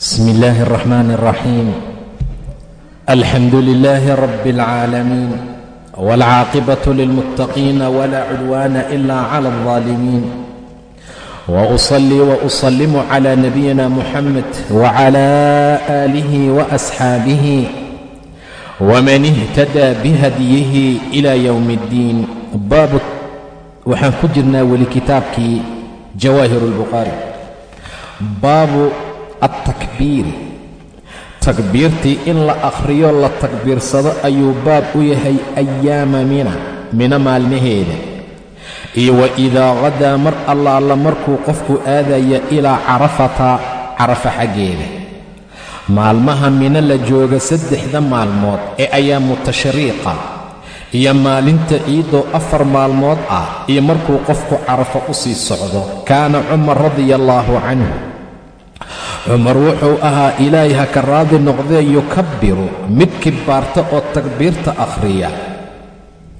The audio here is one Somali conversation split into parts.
بسم الله الرحمن الرحيم الحمد لله رب العالمين والعاقبة للمتقين ولا عدوان إلا على الظالمين وأصلي وأسلم على نبينا محمد وعلى آله وأصحابه ومن اهتدى بهديه إلى يوم الدين baab waxaan ku jirnaa weli kitaabkii jawaahir اlbukhaari baabu altakbiiri takbiirtii in la akhriyo la takbiirsado ayuu baab u yahay ayaama mina mina maalmaheeda. Iyo wa idaa qadaa mar allaala markuu qofku aadaya ilaa carafata carafa xaggeeda. Maalmaha mina la jooga saddexda maalmood ee ayaamu tashriiqa iyo maalinta ciidoo afar maalmood ah iyo markuu qofku carafo u sii socdo kaana cumar radia allaahu canhu cumar wuxuu ahaa ilaahay ha ka raadi noqdee yukabbiru mid kibaarta oo takbiirta akhriya.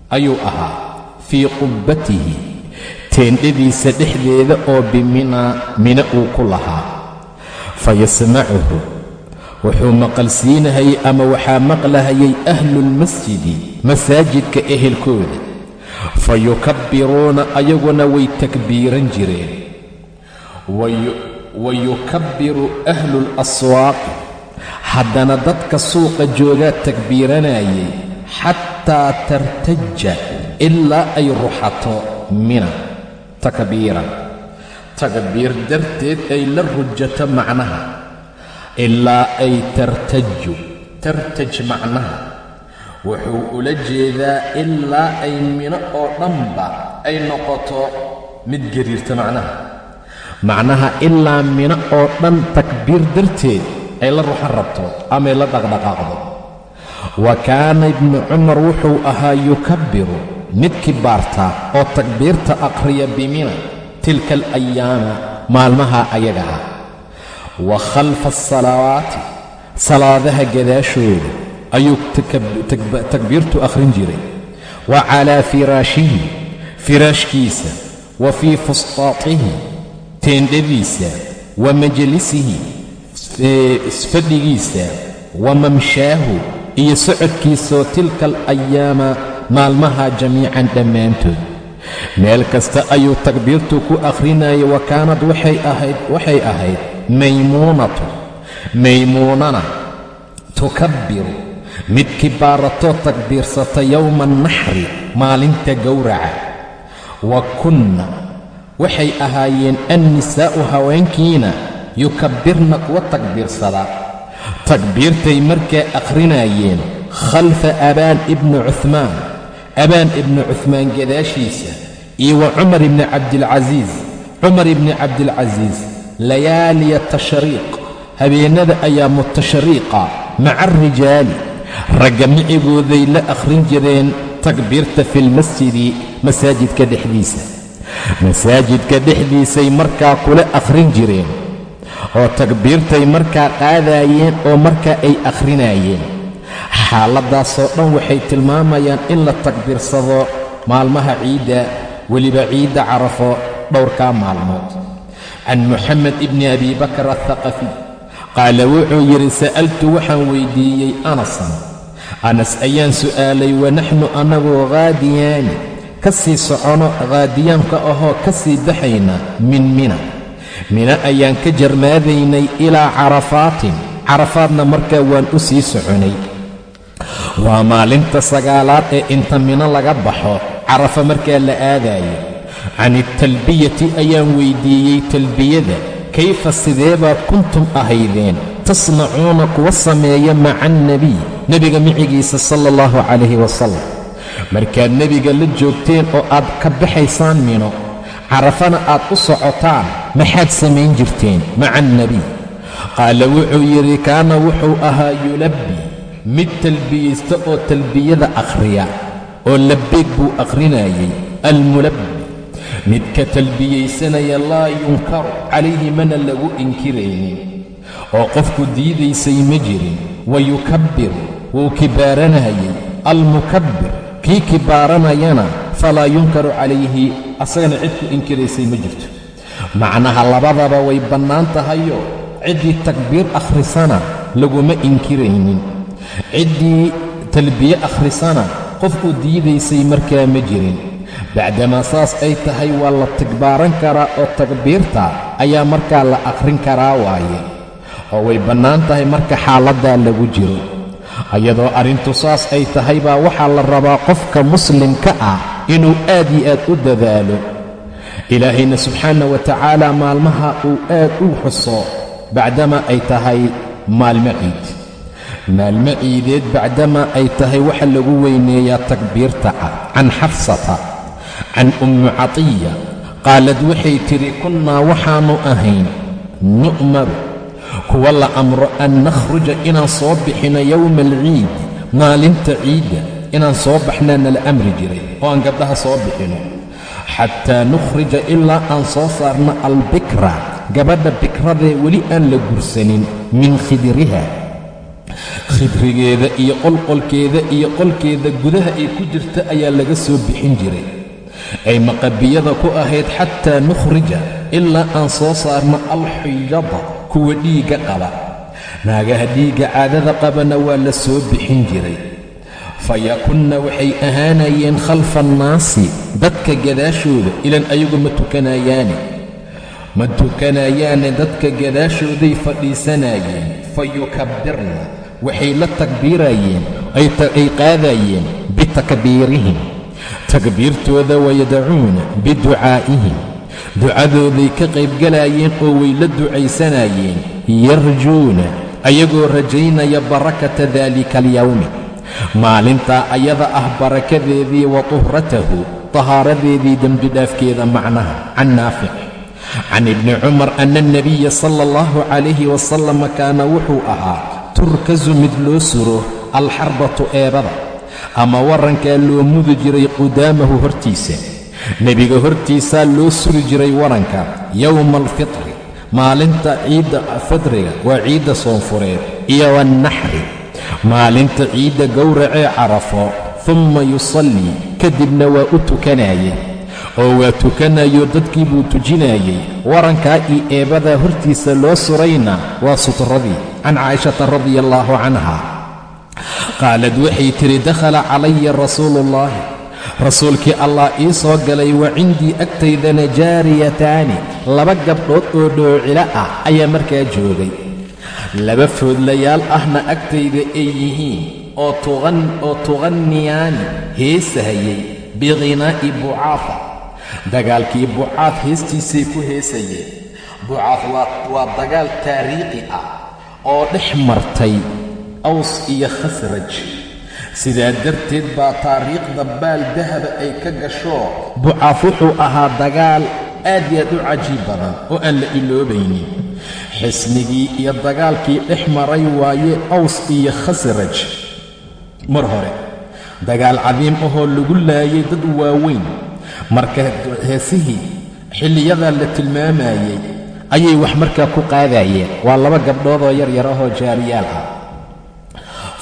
Ayuu ahaa fii qubbatihi teendhadiisa dhexdeeda oo bimina mina uu ku lahaa. Fa yasmacuhu wuxuu maqalsiinahayey ama waxaa maqlahayay ahlulmasjidi masaajidka ehelkooda. Fa yukabbiruuna ayaguna way takbiiran jireen wa yukabbiru ahluulaswaaqi haddana dadka suuqa joogaa takbiiranayay xataa tartaja ilaa ay ruxato mina takbiiran takbiir darteed ay la rujato macnaha ilaa ay tartaju tartaj macnaha wuxuu ula jeedaa ilaa ay mino oo dhanba ay noqoto mid gariirta macnaha macnaha ilaa mino oo dhan takbiir darteed ay la ruxan rabto amay la dhaqdhaqaaqdo. Wa kaana ibnu cumar wuxuu ahaa yukabbiru mid kibaarta oo takbiirta aqhriya bimina tilka alayaama maalmaha ayaga ah. Wa khalfa asalawaati salaadaha gadaashooda ayuu takbiirtu akhrin jiray. Wa calaa firaashihi firaashkiisa. Wa fii fustaatihi teendhadiisa wa majlisihi fadhigiisa wa mamshaahu iyo socodkiisaoo tilka alayaama maalmaha jamiican dhammaantood. Meel kasta ayuu takbiirtu ku akhrinayay wa kaanad waxay ahayd maymuunatu. Maymuunana tukabbiru mid kibaaratoo takbiirsata yowma annaxri maalinta gowraca. Wa kunna waxay ahaayeen annisaa'u haweenkiina yukabbirna kuwa takbiirsada. Takbiirtay markaa akhrinayeen khalfa abaan ibni cuhmaan abaan ibni cuhmaan gadaashiisa iyo wa cumar ibni cabdialcasiis cumar ibni cabdialcasiis layaaliya tashriiq habeennada ayaamu tashriiqa maca alrijaali ragga micigooday la akhrin jireen takbiirta filmasjidi masaajidka dhexdiisa masaajidka dhexdiisay markaa kula akhrin jireen oo takbiirtay markaa qaadaayeen oo markaa ay akhrinayeen. Xaaladdaasoo dhan waxay tilmaamayaan in la takbiirsado maalmaha ciidda weliba ciidda carafo dhowrkaa maalmood. Can muxamed ibni abi bakr athaqafi qaala wuxuu yidhi sa'altu waxaan weyddiiyey anasan. Anas ayaan su'aalay wanaxnu annagoo haadiyaani ka sii socono haadiyaanka ahoo ka sii baxayna min mina. Mina ayaan ka jarmaadaynay ilaa carafaatin. Carafaadna markaa waan u sii soconay. Waa maalinta sagaalaad ee inta mino laga baxo carafa markaa la aadaayo. Can iltalbiyati ayaan weyddiiyey talbiyada kayfa sideebaad kuntum ahaydeen? Tasnacuuna kuwa sameeya maca alnebiy nebiga micigiisa sala allahu calayhi wasalam markaad nebiga la joogteen oo aad ka baxaysaan mino carafana aad u socotaan maxaad samayn jirteen maca alnebiy qaala wuxuu yidhi kaana wuxuu ahaa yulabbi mid talbiyaysta oo talbiyada akhriya oo labbeeg buu akhrinayay almulabbi. Midka talbiyaysanaya laa yunkaru calayhi mana lagu inkiraynin. Oo qofku diidaysay ma jirin wa yukabbiru wuu kibaaranayay almukabbir kii kibaaranayana falaa yunkaru calayhi asagana cid ku inkiraysay ma jirto. Macnaha labadaba way bannaan tahayoo ciddii takbiir akhrisana laguma inkiraynin. Ciddii talbiye akhrisana qof u diidaysay markaa ma jirin. Bacdamaa saas ay tahay waa la tigbaaran karaa oo takbiirta ayaa markaa la akhrin karaa waaye. Oo way bannaan tahay marka xaaladdaa lagu jiro iyadoo arrintu saas ay tahay baa waxaa la rabaa qofka muslimka ah inuu aad iyo aad u dadaalo. Ilaahayna subxaana wa tacaala maalmaha uu aad u xuso bacdama ay tahay maalmo ciid. Maalmo ciideed bacdama ay tahay waxa lagu weyneeyaa takbiirta ah can xafsata can ummi catiya qaalad waxay tidhi kunnaa waxaannu ahayn nu'maru kuwa la amro an nakhruja inaan soo bixino yowma alciid maalinta ciidda inaan soo baxnaa nala amri jiray oo aan gabdhaha soo bixino. Xataa nukhrija ilaa aan soo saarno albikra gabadha bikradee weli aan la gursanin min khidriha. Khidrigeeda iyo qolqolkeeda iyo qolkeeda gudaha ay ku jirta ayaa laga soo bixin jiray. Ay maqabiyada ku ahayd xataa nukhrija ilaa aan soo saarno alxiyada kuwa dhiigga qaba. Naagaha dhiigga caadada qabana waa la soo bixin jiray. Fayakunna waxay ahaanayeen khalfa annaasi dadka gadaashooda ilan ayagu ma tukanayaane. Ma tukanayaane dadka gadaashooday fadhiisanayeen fa yukabbirna waxay la takbiirayeen ay qaadayeen bitakbiirihim. Takbiirtooda wayadacuuna biducaa'ihim ducadooday ka qaybgalayeen oo way la ducaysanayeen yarjuuna ayagoo rajaynaya barakata daalika alyawmi. Maalintaa ayada ah barakadeedii wa tuhratahu tahaaradeedii dembidhaafkeeda macnaha can naafic can ibni cumar ana alnabiya sala allahu calayhi wasalama kaana wuxuu ahaa turkasu mid loo suro alxarbatu eebada ama warankaa loo mudi jiray qudaamahu hortiisa nebiga hortiisaa loo suri jiray waranka yowma alfitri maalinta ciidda fidriga waa ciidda soonfureed iyo wannaxri maalinta ciidda gowracee carafo humma yusallii kadibna waa u tukanayay oo waa tukanayo dadkii buu tujinayey. Warankaa iyo eebadaa hortiisa loo surayna waa sutradii can caa'ishata radia allaahu canha. Qaalad waxay tidhi dakhala calaya rasuulu ullaahi rasuulkii allah ii soo galay wa cindii agtaydana jaariyataani. Laba gabdhood oo dhoocilo ah ayaa markaa joogay. Laba foodlayaal ahna agtayda ay yihiin oo tuqanniyaani heesahayay biqhinaa'i bucaafa. Dagaalkii bucaaf heestiisay ku heesayeen bucaaf waa dagaal taariikhi ah oo dhex martay aws iyo khasraj sidaa darteed baa taariikhda baal dahaba ay ka gasho. Bucaaf wuxuu ahaa dagaal aad iyo aad u cajiib badan oo aan la iloobaynin xisnigii iyo dagaalkii dhex maray waaye aws iyo khasraj. Mar hore dagaal cadiim ahoo lagu laayay dad waaweyn. Marka heesihii xilliyadaa la tilmaamayey ayay wax markaa ku qaadayeen. Waa laba gabdhoodoo yar yar ahoo jaariyaal ah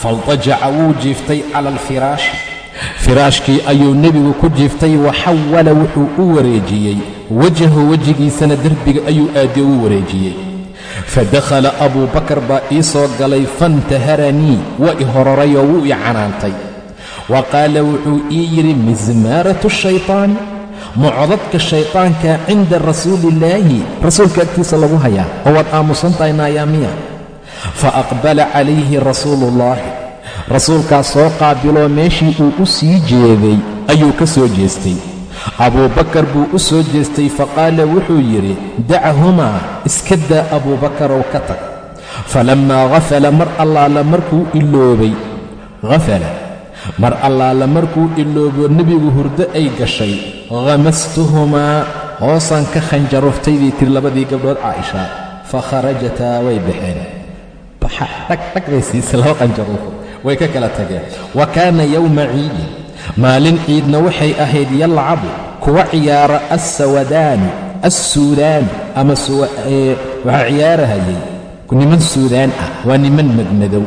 faltajaca wuu jiiftay cala alfiraashi firaashkii ayuu nebigu ku jiiftay waxawala wuxuu u wareejiyey. wajahu wejigiisana derbiga ayuu aadi u wareejiyey. fadakhala abuu bakar baa ii soo galay faintaharanii waa i hororayoo wuu i canaantay. wa qaala wuxuu ii yidhi mismaaratu shaytaani mucodadka shaytaanka cinda rasuuliillaahi rasuulka agtiisa lagu hayaa. oo waad aamusan tahay naayaamiya fa aqbala calayhi rasuuluullaahi rasuulkaas soo qaabiloo meeshii uu u sii jeeday ayuu ka soo jeestay. Abuubakar buu u soo jeestay faqaala wuxuu yidhi dachahumaa iska daa abuubakarow ka tag. Falammaa hafala mar allaala markuu iloobay hafala mar allaala markuu iloobo nebigu hurdo ay gashay. Khamastuhumaa hoosaan ka khanjaruftayday tiri labadii gabdhood caaisha. Fa kharajataa way baxeen dhagdhag bay siisay laba qanjaruufo way ka kala tageen. Wa kaana yowma ciidin. Maalin ciidna waxay ahayd yalcabu kuwa ciyaara assawadaani assuudaani ama waxaa ciyaarahayay niman suudaan ah waa niman madmadow.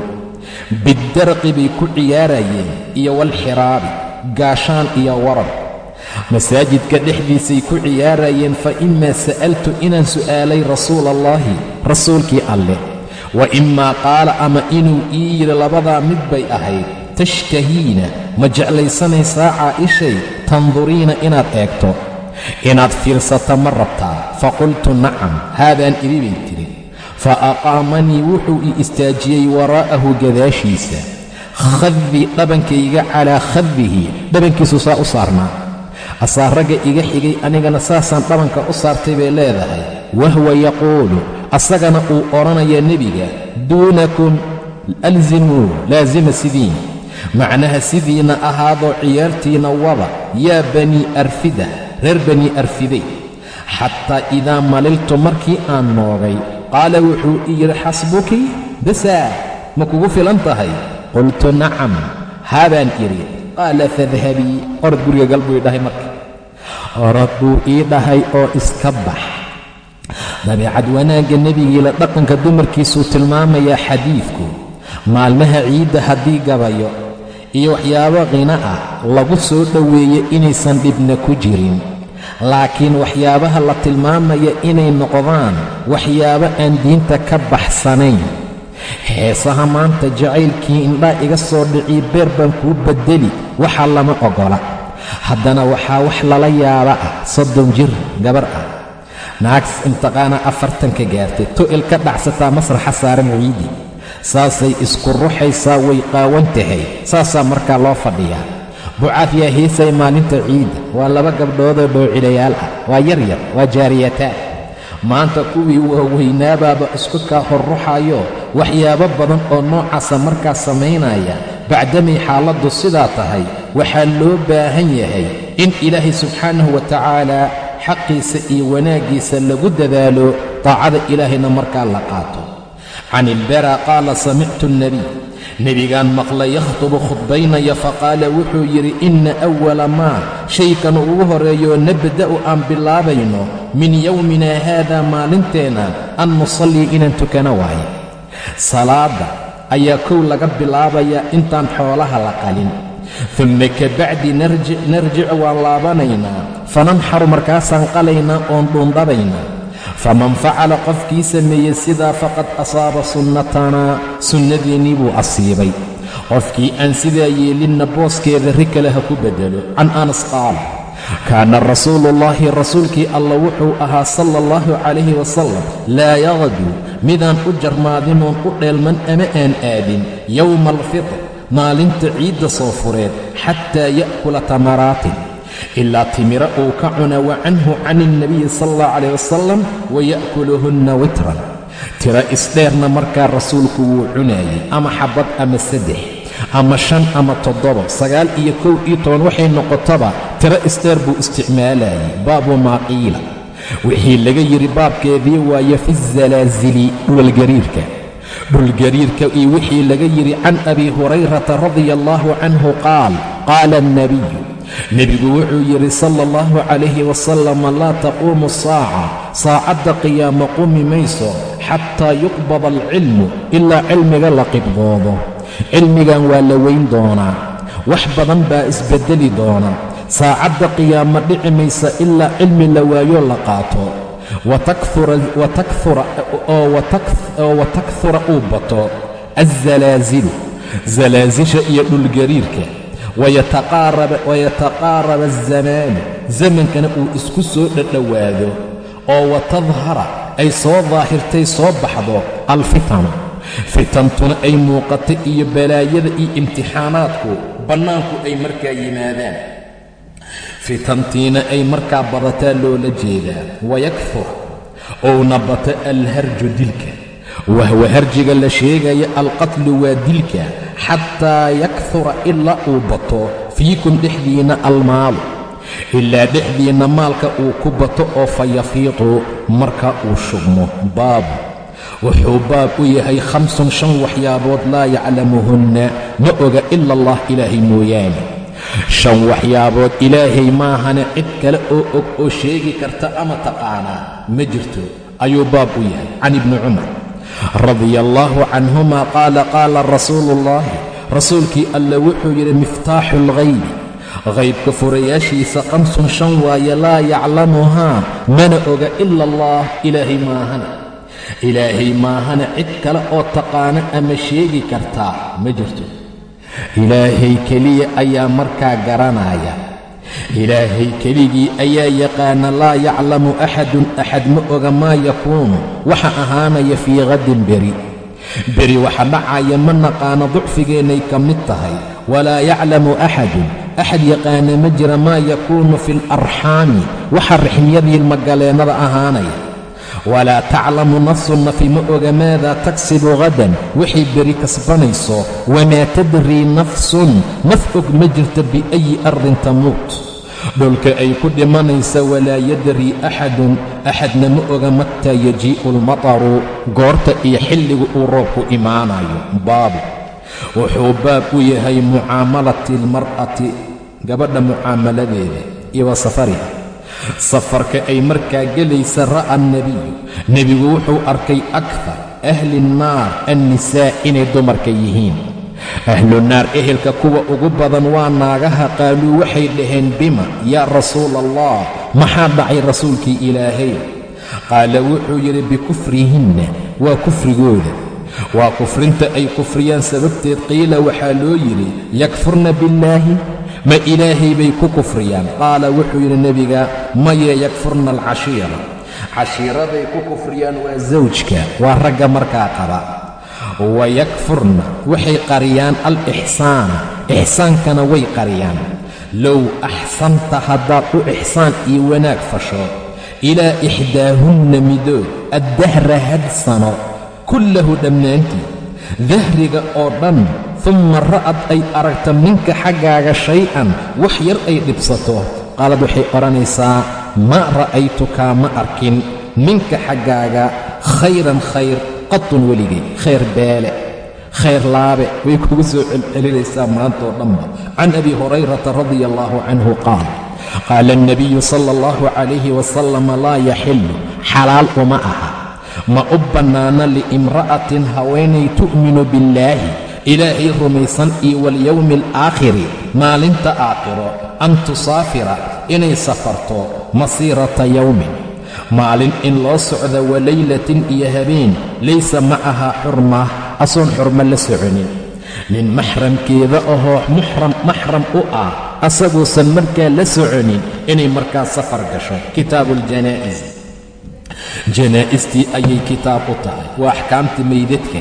Biddarqi bay ku ciyaarayeen iyo walxiraabi gaashaan iyo waran masaajidka dhexdiisay ku ciyaarayeen fa imaa sa'altu inaan su'aalay rasuula allaahi rasuulkii alleh wa imaa qaala ama inuu ii yidhi labadaa mid bay ahayd. Tashtahiina ma jeclaysanaysaa caa'ishay tanduriina inaad eegto. Inaad fiirsata ma rabtaa. Fa qultu nacam haadaan idhi bay tidhi. Fa aqaamanii wuxuu ii istaajiyey waraa'ahu gadaashiisa. Khadii dhabankayga calaa khadihi dhabankiisu saa u saarnaa. Asaa ragga iga xigay anigana saasaan dhabanka u saartay bay leedahay. Wahwa yaquulu asagana uu odhanaya nebiga duunakum alzimuu laasima sidiin. Macnaha sidiina ahaadoo ciyaartiina wada yaa banii arfida reer banii arfiday xataa idaa maliltu markii aan noogay qaala wuxuu i yidhi xasbuki basaa ma kugu filan tahay? Qultu nacam haabaan idhi qaala fadhabii orod guriga gal buu ii dhahay marka. Orod buu ii dhahay oo iska bax dabeecad wanaagga nebigiila dhaqanka dumarkiisuu tilmaamayaa xadiidku maalmaha ciidda haddii gabayo iyo waxyaabo qina ah lagu soo dhoweeyo inaysan dhibna ku jirin. Laakiin waxyaabaha la tilmaamaya inay noqdaan waxyaabo aan diinta ka baxsanayn. Heesaha maanta jacaylkii indhaa iga soo dhicii beer baan kuu beddeli waxaa lama oggola haddana waxaa wax lala yaaba ah soddon jir gabar ah naags imtiqaana afartanka gaartay tu'il ka dhacsataa masraxa saaran ciidii saasay isku ruxaysaa way qaawan tahay saasaa markaa loo fadhiyaa. Bucaaf yaa heesay maalinta ciidda waa laba gabdhoodoo dhoocilayaal ah waa yar yar waa jaariyataan maanta kuwii waaweynaababa isku kaa horruxayo waxyaabo badan oo noocaasa markaa samaynaya bacdamay xaaladdu sidaa tahay waxaa loo baahan yahay in ilaahay subxaanahu wa tacaala xaqiisa iyo wanaaggiisa lagu dadaalo taacada ilaahayna markaa la qaato. Can ilbara qaala samictu alnebiy nebigaan maqlay yakhtubu khudbaynaya faqaala wuxuu yidhi inna awala maa shaykan ugu horreeyo nabda'u aan bilaabayno min yowmina haada maalinteenna an nusallii inaan tukano waayo salaadda ayaa kow laga bilaabayaa intaan xoolaha la qalin dumma kabacdi narjic waan laabanaynaa fananxaru markaasaan qalaynaa oon dhuundhabaynaa faman facala qofkii sameeyey sidaa faqad asaaba sunnatanaa sunnadeennii buu asiibay. Qofkii aan sidaa yeelinna booskeeda ri kale ha ku beddelo can anas qaala kaana rasuuluullaahi rasuulkii alla wuxuu ahaa sala allahu calayhi wasalam laa yaqdu midaan u jarmaadinoon u dheelman ama aan aadin yowma alfitr maalinta ciidda soo fureed xataa ya'kula tamaraatin ilaa timiro uu ka cuna wa canhu can ilnabiyi sala allah calayh wasalam waya'kuluhunna witran. Tiro isdheerna markaa rasuulku wuu cunaayey ama xabbad ama saddex ama shan ama toddoba sagaal iyo kow iyo toban waxay noqotaba tiro isdheer buu isticmaalayay baabu maa qiila. Wixii laga yidhi baabkeedii waaye fi zalaasili dhulgariirka dhulgariirka iyo wixii laga yidhi can abi hurayrata radia allaahu canhu qaal qaala alnabiyu nebigu wuxuu yidhi sala allahu calayhi wasalam laa taquumu saaca saacadda qiyaamo qumi mayso xataa yuqbada alcilmu ilaa cilmiga la qibdoodo cilmigan waa la weyn doonaa wax badan baa isbeddeli doona. Saacadda qiyaamo dhici maysa ilaa cilmi la waayo la qaato oo watakhura uu bato alzalaasilu zalaasisha iyo dhulgariirka wayataqaaraba azamaanu zamankana uu isku soo dhadhowaado oo watadhara ay soo daahirtay soo baxdo alfitanu fitantuna ay muuqata iyo balaayada iyo imtixaanaadku bannaanku ay markaa yimaadaan fitantiina ay markaa badataa loola jeedaa wayakfur ouna bata alharju dilka. Wahwa harjiga la sheegaya alqatlu waa dilka xataa yakfura ilaa uu bato fiikum dhexdiinna almaalu. Ilaa dhexdiinna maalka uu ku bato oo fa yafiiqu marka uu shubmo baabu. Wuxuu baab u yahay khamsun shan waxyaabood laa yaclamuhunna ma oga ila allah ilaahay mooyaane shan waxyaabood ilaahay maahane cid kale oo og oo sheegi karta ama taqaanaa ma jirto. Ayuu baab u yahay. Can ibni cumar radia allaahu canhuma qaala qaala rasuulu ullaahi rasuulkii alle wuxuu yidhi miftaaxu alghaybi qaybka furayaashiisa qamsun shan waaye laa yaclamuhaa mana oga ila allah ilaahay maahana ilaahay maahana cid kale oo taqaana ama sheegi kartaa ma jirto ilaahay keliya ayaa markaa garanaya. Ilaahay keligii ayaa yaqaana laa yaclamu axadun axad ma oga maa yakuunu. Waxa ahaanaya fii qadin beri. Beri waxa dhacaya ma naqaano ducfigeennay ka mid tahay. Walaa yaclamu axadun. Axad yaqaana ma jira maa yakuunu fi alarxaami waxa rixmyadii ilmagaleennada ahaanaya walaa taclamu nafsun nafi ma oga maadaa tagsibu hadan waxay beri kasbanayso wamaa tadrii nafsun naf og ma jirta biayi ardin tamuut dhulka ay ku dhimanaysa walaa yadrii axadun axadna ma oga mataa yajii'u almataru goorta iyo xilliga uu roobku imaanayo baabu wuxuu baab u yahay mucaamalati almar'ati gabadha mucaamaladeeda iyo wa safariha safarka ay markaa gelaysa ra'a annebiyu nebigu wuxuu arkay akthar ahli nnaar annisaa inay dumarka yihiin. Ahlu naar ehelka kuwa ugu badan waa naagaha qaaluu waxay dhaheen bima yaa rasuula allah maxaa dhacay rasuulkii ilaahay? Qaala wuxuu yidhi bikufrihinna waa kufrigooda. Waa kufrinta ay kufriyaan sababteed qiila waxaa loo yidhi yakfurna billaahi ma ilaahay bay ku kufriyaan. Qaala wuxuu yidhi nebiga maye yakfurna alcashiira. Cashiiraday ku kufriyaan waa sawjka waa ragga markaa qaba. Wayakfurna waxay qariyaan alixsaana ixsaankana way qariyaan. Low axsanta haddaad u ixsaan iyo wanaag fasho ilaa ixdaahunna midood addahra had sano kullahu dhammaantii dahriga oo dhan tumma ra'ad ay aragto minka xaggaaga shay-an wax yar ay dhibsato. Qaalad waxay odhanaysaa maa ra'aytukaa ma arkin. Minka xaggaaga khayran khayr qatun weligay khayr beele khayr laabe. Way kugu soo celcelinaysaa maantoo dhanba can abi hurayrata radia allaahu canhu qaal qaala alnabiyu sala allahu calayhi wasalama laa yaxillu xalaal uma aha. Ma u bannaana liimra'atin haweenay tu'minu billaahi ilaahay rumaysan iyo walyowmi alaakhiri maalinta aakhiro an tusaafira inay safarto masiirata yowmin maalin in loo socda walaylatin iyo habeen laysa macahaa xurma asoon xurmo la soconin. Nin maxramkeeda ahoo muxram maxram u ah asaguusan markaa la soconin inay markaa safar gasho. Kitaabu aljanaa'is janaa'istii ayay kitaab u tahay. Waa axkaamta meydadka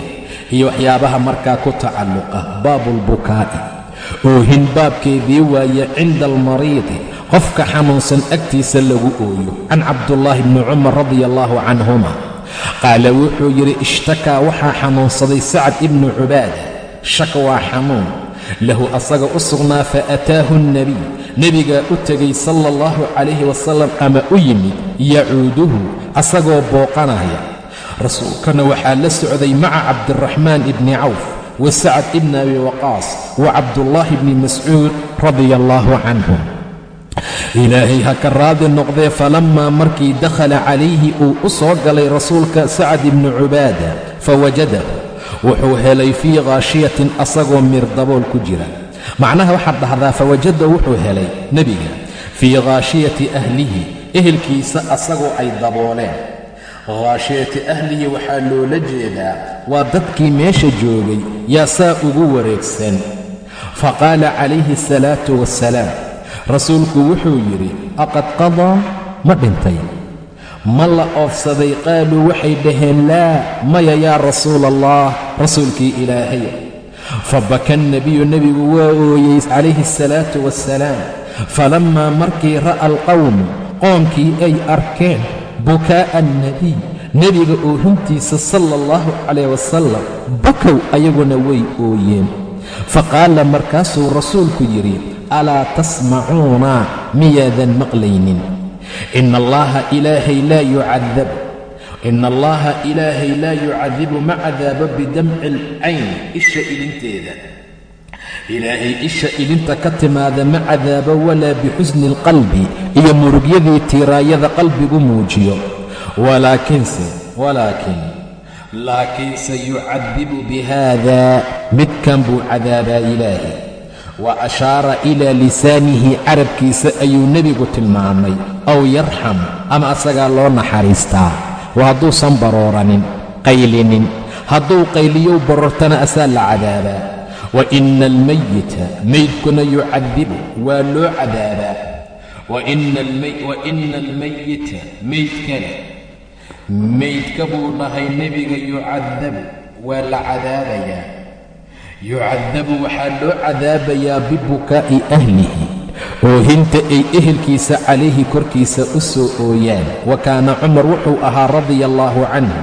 iyo waxyaabaha markaa ku tacalluqa baabuulbukaa'i oohin baabkeedii waaye cinda almariidi qofka xanuunsan agtiisa lagu ooyo. Can cabdullaahi bni cumar radia allaahu canhuma qaala wuxuu yidhi ishtakaa waxaa xanuunsaday sacad ibnu cubaada shaka waa xanuun lahu asaga u sugnaa fa ataahu alnebiy nebigaa u tegay sala allahu calayhi wasalam ama u yimid yacuuduhu asagoo booqanaya rasuulkana waxaa la socday maca cabdiraxmaan ibni cawf wa sacad ibni abi waqaas wa cabdullaahi bni mascuud radia allaahu canhum ilaahay ha ka raadi noqdee falammaa markii dakhala calayhi uu u soo galay rasuulka sacad ibnu cubaada fawajadahu wuxuu helay fii khaashiyatin asagoo mirdabool ku jira. Macnaha waxaad dhahdaa fawajada wuxuu helay nebiga fii khaashiyati ahlihi ehelkiisa asagoo ay dabooleen khaashiyati ahlihi waxaa loola jeedaa waa dadkii meesha joogay yaa saa ugu wareegsan. Faqaala calayhi asalaatu wassalaam rasuulku wuxuu yidhi aqad qadaa ma dhintay. Ma la oofsaday qaaluu waxay dhaheen laa maya yaa rasuula allah rasuulkii ilaahay. Fabaka nebiyu nebigu waa ooyey calayhi asalaatu wassalaam falammaa markii ra'a alqawmu qoomkii ay arkeen bukaa'a annebiy nebiga oohintiisa sala allahu calayh wasalam bakow ayaguna way ooyeen. Faqaala markaasuu rasuulku yidhi alaa tasmacuuna miyaadan maqlaynin? Ina allaha ilaahay laa yucadabu ina allaha ilaahay laa yucadibu ma cadaabo bidamci alcayn isha ilinteeda ilaahay isha ilinta ka timaada ma cadaabo walaa bixusni alqalbi iyo murugyadii tiiraayada qalbigu muujiyo. Walaakiinse walaakin laakiinse yucadibu bihaada midkan buu cadaabaa ilaahay. Wa ashaara ilaa lisaanihi carabkiisa ayuu nebigu tilmaamay aw yarxam ama asagaa loo naxariistaa? Waa hadduusan barooranin qaylinin. Hadduu qayliyow barortana asaa la cadaabaa wa ina almayita maydkuna yucadibu waa loo cadaabaa. Wa ina almayita maydkana maydka buu dhahay nebiga yucadabu waa la cadaabayaa. Yucadabu waxaa loo cadaabayaa bibukaa'i ahlihi oohinta ay ehelkiisa calayhi korkiisa u soo ooyaan. Wa kaana cumar wuxuu ahaa radia allaahu canhu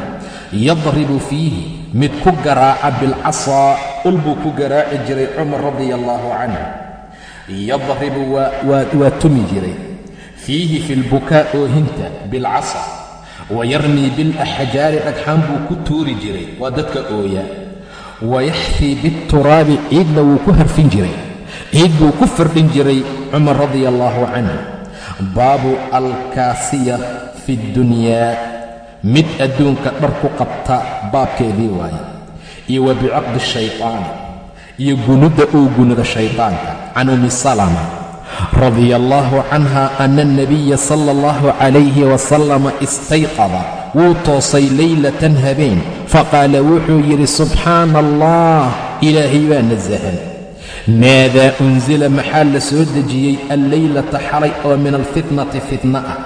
yadribu fiihi mid ku garaaca bilcasaa ul buu ku garaaci jiray cumar radia allaahu canhu. Yadribu waa tumi jiray. Fiihi fi lbukaa oohinta bilcasa wa yarmii bilaxjaari dhagxaan buu ku tuuri jiray. Waa dadka ooya. Wayaxfii bituraabi ciidna wuu ku harfin jiray. Ciid buu ku fardhin jiray cumar radia allaahu canhu. Baabu alkaasiya fi ddunyaa mid adduunka dhar ku qabta baabkeedii waaye iyo wa bicaqdi shaytaani iyo gunudda uu gunuda shaytaanka can ummi salama radia allaahu canha ana alnabiya sala allahu calayhi wasalama istayqada wuu toosay leylatan habeen faqaala wuxuu yidhi subxaana allah ilaahay baa nasahan. Maadaa unsila maxaa la soo dejiyey? Alleylata xalay oo min alfitnati fitna ah.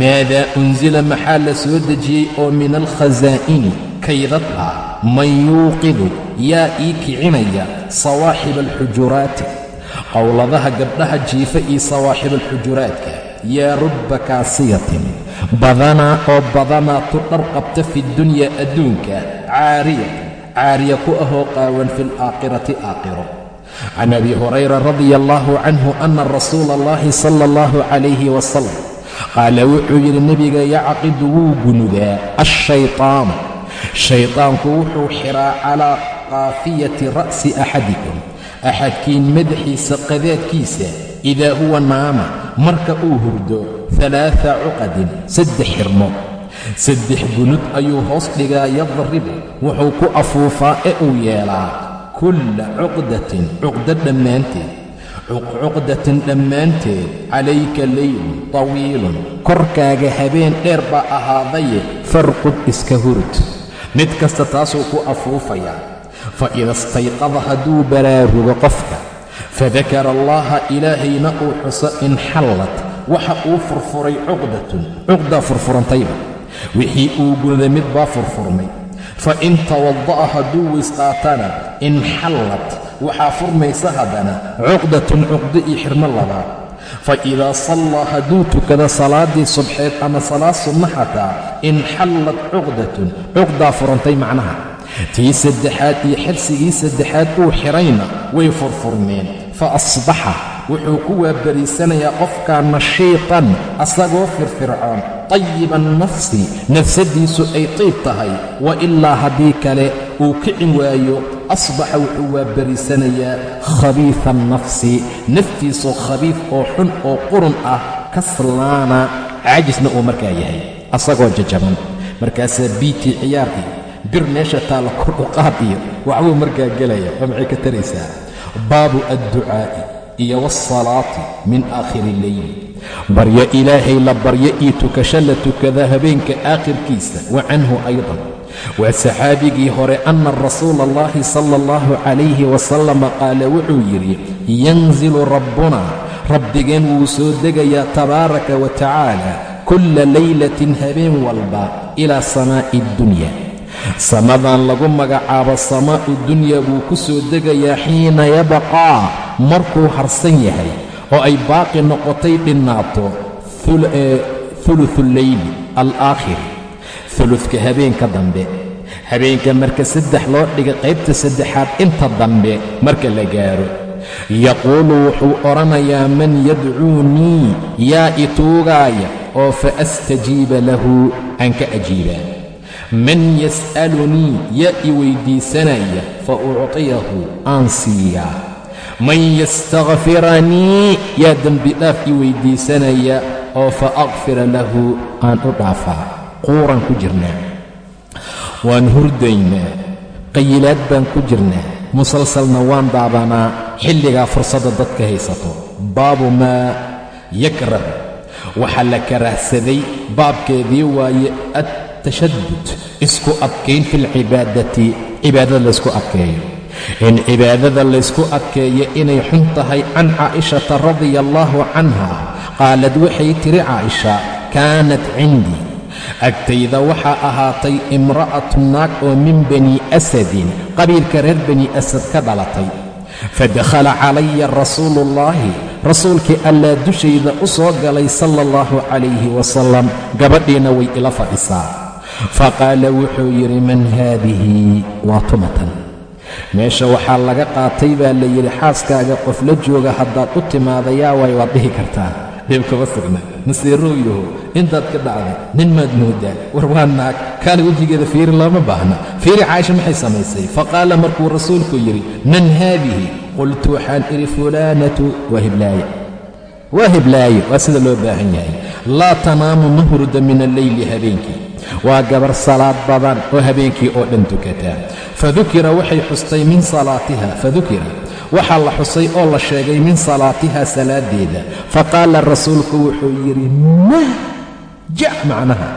Maadaa unsila maxaa la soo dejiyey? Oo min alkhasaa'ini kaydad ah man yuuqidu yaa ii kicinaya sawaaxiba alxujuraati qowladaha gabdhaha jiifa iyo sawaaxiba alxujuraadka yaa rubba kaasiyatin badanaa oo badanaa tu dhar qabta fi dunyaa adduunka caariya caariya ku ahoo qaawan fi alaakhirati aakhiro. Can abi hurayra radia allaahu canhu ana rasuula allahi sala allahu calayhi wasalam qaala wuxuu yidhi nebiga yacqidu wuu gunudaa ashaytaanu shaydaanku wuxuu xiraa calaa qaafiyati ra'si axadikum. Axadkiin madaxiisa qadaadkiisa idaa huwa naama marka uu hurdo alaaa cuqadin saddex xirmo. Saddex gunud ayuu hoos dhigaa yadribu wuxuu ku afuufaa ee uu yeelaa kulla cuqdatin cuqda dhammaanteed. Cuqdatin dhammaanteed calayka leylun tawiilun korkaaga habeen dheer baa ahaadaye farqud iska hurud mid kasta taasuu ku afuufayaa fa ida istayqada hadduu baraarugo qofka fadakara allaha ilaahayna uu xuso inxallad waxa uu furfuray cuqdatun cuqdaa furfurantayba. Wixii uu gunaday mid baa furfurmay. Fa in tawada'a hadduu weysqaatana inxallad waxaa furmaysa haddana cuqdatun cuqdo iyo xirmo labaad fa idaa sallaa hadduu tukado salaaddii subxeed ama salaad sunna xataa inxallad cuqdatun cuqdaa furantay macnaha. Tii saddexaad iyo xirsigii saddexaad uu xidhayna way furfurmeen fa asbaxa wuxuu ku waabariisanayaa qofkaa nashiitan asagoo firfircoon. Tayiban nafsi nafsaddiisu ay tiib tahay. Wa ilaa haddii kale uu kicin waayo asbaxa wuxuu waabariisanayaa khabiifa annafsi naftiisoo khabiif oo xun oo qurun ah kaslaana caajisna uu markaa yahay asagoo jajaban. Markaasaa biitii ciyaar iyo bir meesha taalla kordhuqaad iyo waxbuu markaa gelaya waa maxay ka taraysaa? Baabu adducaa'i iyo waasalaati min aakhiri illeyli baryo ilaahay la baryo iyo tukasho la tukada habeenka aakhirkiisa wa canhu aydan. Waa saxaabigii hore anna rasuula allahi sala allahu calayhi wasalama qaala wuxuu yidhi yanzilu rabbuna rabbigeen wuu soo degayaa tabaaraka wa tacaala kulla laylatin habeen walba ilaa samaa'i addunya samadan lagu magacaabo samaa'u dunya buu ku soo degayaa xiina yabaqaa markuu harsan yahay oo ay baaqi noqotay dhinnaato ulufu lleyli alaakhir. Ulufka habeenka dambe. Habeenka marka saddex loo dhiga qaybta saddexaad inta dambe marka la gaaro. Yaquulu wuxuu odhanayaa man yadcuunii yaa ituugaaya oo fa astajiiba lahu aan ka ajiibaa man yas'alunii yaa i weyddiisanaya fa uctiyahu aan siiyaa man yastakfiranii yaa dembidhaaf i weyddiisanaya oo fa akfira lahu aan u dhaafaa quuran ku jirnaa waan hurdaynaa. Qayilaad baan ku jirnaa musalsalna waan daabanaa xilligaa fursadda dadka haysato. Baabu maa yakrahu waxaa la karahsaday baabkeedii waaye attashadud isku adkayn fi lcibaadati cibaadada laysku adkeeyo in cibaadada laysku adkeeyo inay xun tahay can caa'ishata radia allaahu canha qaalad waxay tiri caaisha kaanat cindii agtayda waxaa ahaatay imra'atu naag oo min bani asadin qabiilka reer bani asad ka dhalatay fadakhala calaya rasuuluullaahi rasuulkii allaa dushayda u soo galay sala allahu calayhi wasalam gabadhiina way ila fadhisaa faqaala wuxuu yidhi man haadihi waa tumatan meesha waxaa laga qaatay baa la yidhi xaaskaaga qof la jooga haddaad u timaada yaa waay waad dhihi kartaa dhibkama sugna nasiirooyaho intaad ka dhacday nin maad moodaa war waa naag kaale wejigeeda fiiri looma baahna fiiri caaisha maxay samaysay faqaala markuu rasuulku yidhi man haadihi qultu waxaan idhi fulaanatu waa hiblaaye waa hiblaaye waa sida loo baahan yahay laa tanaamu ma hurda min alleyli habeenkii waa gabar salaad badan oo habeenkii oo dhan tukataa fadukira waxay xustay min salaatiha fadukira. Waxaa la xusay oo la sheegay min salaatiha salaaddeeda. Faqaala rasuulku wuxuu yidhi mah jac macnaha.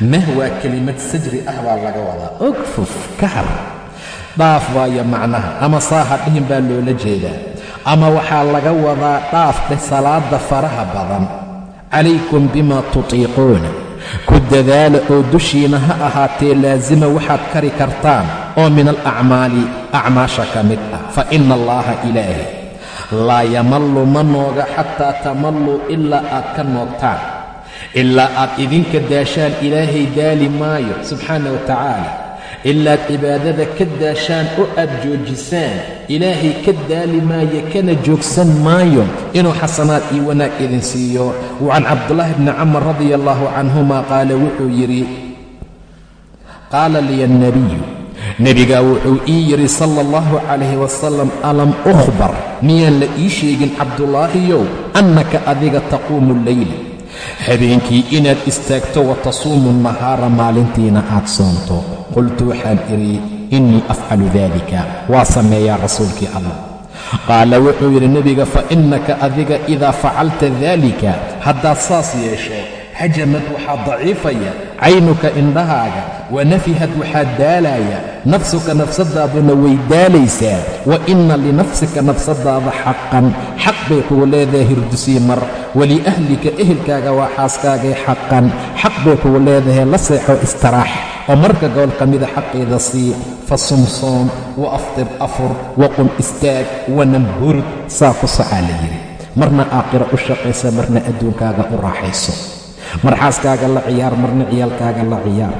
Mah waa kelimad sajri ah baa laga wadaa. Ogfuf ka har. Dhaaf waayo macnaha ama saaha dhihin baa loola jeedaa. Ama waxaa laga wadaa dhaafka salaadda faraha badan. Calaykum bima tutiiquuna ku dadaala oo dushiina ha ahaatee laasima waxaad kari kartaan oo min alacmaali acmaasha ka mid ah. Fa ina allaaha ilaahi laa yamallu ma nooga xataa tamalluu ilaa aad ka noogtaan ilaa aad idinka daashaan ilaahay daali maayo subxaana wa tacaala ilaad cibaadada ka daashaan oo aad joojisaan ilaahay ka daali maayo kana joogsan maayo inuu xasanaad iyo wanaag idin siiyo wa can cabdulaahi bni camar radia allaahu canhuma qaala wuxuu yidhi qaala liya alnabiyu nebigaa wuxuu ii yidhi sala allahu calayhi wasalam alam ukhbar miyaan la ii sheegin cabdulaahiyow annaka adiga taquumu leyla habeenkii inaad istaagto wa tasuumu nahaara maalintiina aad soonto qultu waxaan idhi innii afcalu daalika waa sameeyaa rasuulkii allah. Qaala wuxuu yidhi nebiga fa innaka adiga idaa facalta daalika haddaad saas yeesho xajamad waxaa daciifaya caynuka indhahaaga wa nafihad waxaa daalaya nafsuka nafsadaaduna way daalaysaa wa inna linafsika nafsadaada xaqan xaq bay kugu leedahay hirdusii mar waliahlika ehelkaaga waa xaaskaagay xaqan xaq bay kugu leedahay la seexo istiraax oo marka gobol ka mida xaqeeda sii fa sumsoom wa aftir afur wa qum istaag wanam hurud saa ku socaa la yidhi marna aakhiro u shaqaysa marna adduunkaaga u raaxayso mar xaaskaaga la ciyaar marna ciyaalkaaga la ciyaar.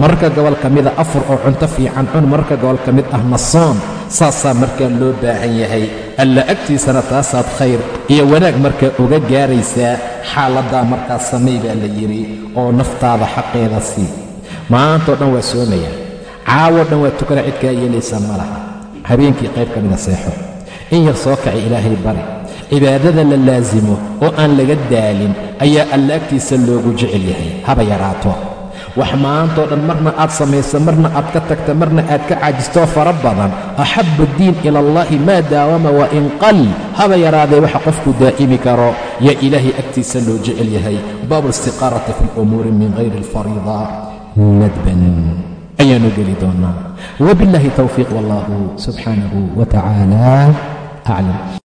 Mararka gobol ka mida afur oo cunto fiican cun mararka gobol ka mid ahna soon saasaa markaa loo baahan yahay. Alla agtiisana taasaad khayr iyo wanaag markaa uga gaaraysaa xaaladdaa markaas samay baa la yidhi oo naftaada xaqeeda sii. Maantao dhan waa soomaya. Caawoo dhan waa tukana cidkaa yeelaysa ma laha. Habeenkii qayb ka mida seexo. In yar soo kaci ilaahay bari cibaadada la laasimo oo aan laga daalin ayaa alla agtiisa loogu jecel yahay. Haba yaraato. Wax maantoo dhan marna aad samayso marna aad ka tagta marna aad ka caajistoo fara badan. Axabu diin ila allaahi maa daawama wa in qal. Haba yaraadee waxa qofku daa'imi karo. Yaa ilaahay agtiisa loo jecel yahay. Baabu istiqaarati fi lumuuri min hayri alfariida. Nadban. Ayaanu geli doonaa. Wabiاllahi towfiiq wallahu subxaanahu wa tacaala aclam